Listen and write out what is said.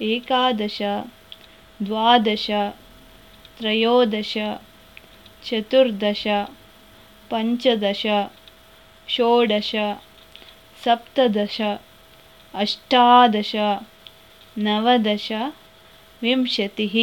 एकादश द्वादश त्रयोदश चतुर्दश पञ्चदश षोडश सप्तदश अष्टादश नवदश विंशतिः।